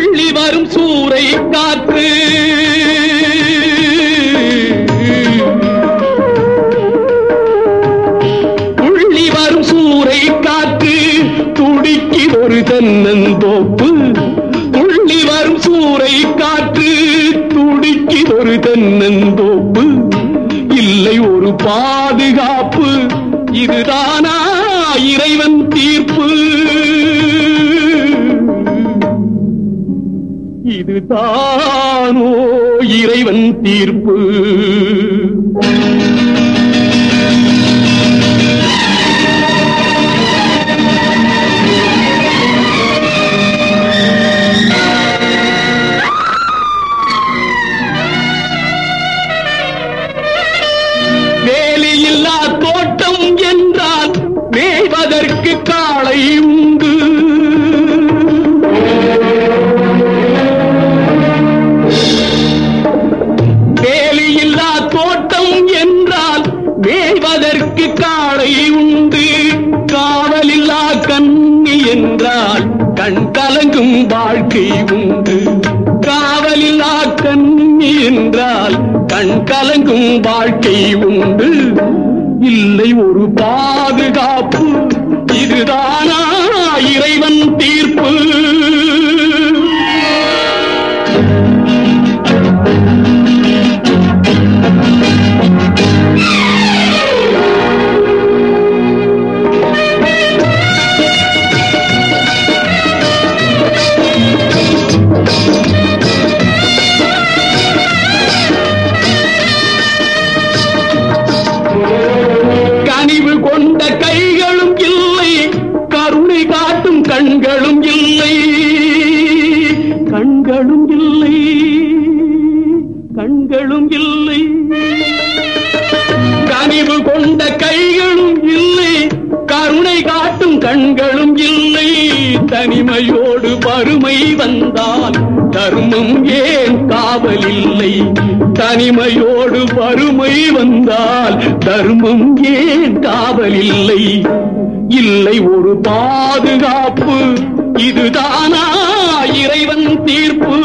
துள்ளி வரும் சூறை காற்று துள்ளி வரும் சூறை காற்று துடிக்கி ஒரு தென்னந்தோப்பு துள்ளி வரும் சூறை காற்று துடிக்கி ஒரு தென்னந்தோப்பு இல்லை ஒரு பாதுகாப்பு. இதுதானா இறைவன் தீர்ப்பு. இது தானோ இறைவன் தீர்ப்பு? வேலியில்லா தோட்டம் என்றால் மேய்வதற்கு காளை கண் கலங்கும் வாழ்க்கை உண்டு. காவலில்லா கண்ணி என்றால் கண் கலங்கும் வாழ்க்கை உண்டு. இல்லை ஒரு பாதுகாப்பு இதுதானா இறைவன் தீர்ப்பு? இல்லை. கண்களும் இல்லை. கனிவு கொண்ட கைகளும் இல்லை. கருணை காட்டும் கண்களும் இல்லை. தனிமையோடு வறுமை வந்தால் தர்மம் ஏன் காவல் இல்லை? தனிமையோடு வறுமை வந்தால் தர்மம் ஏன் காவல் இல்லை? இல்லை ஒரு பாதுகாப்பு இதுதானா இறைவன் தீர்ப்பு?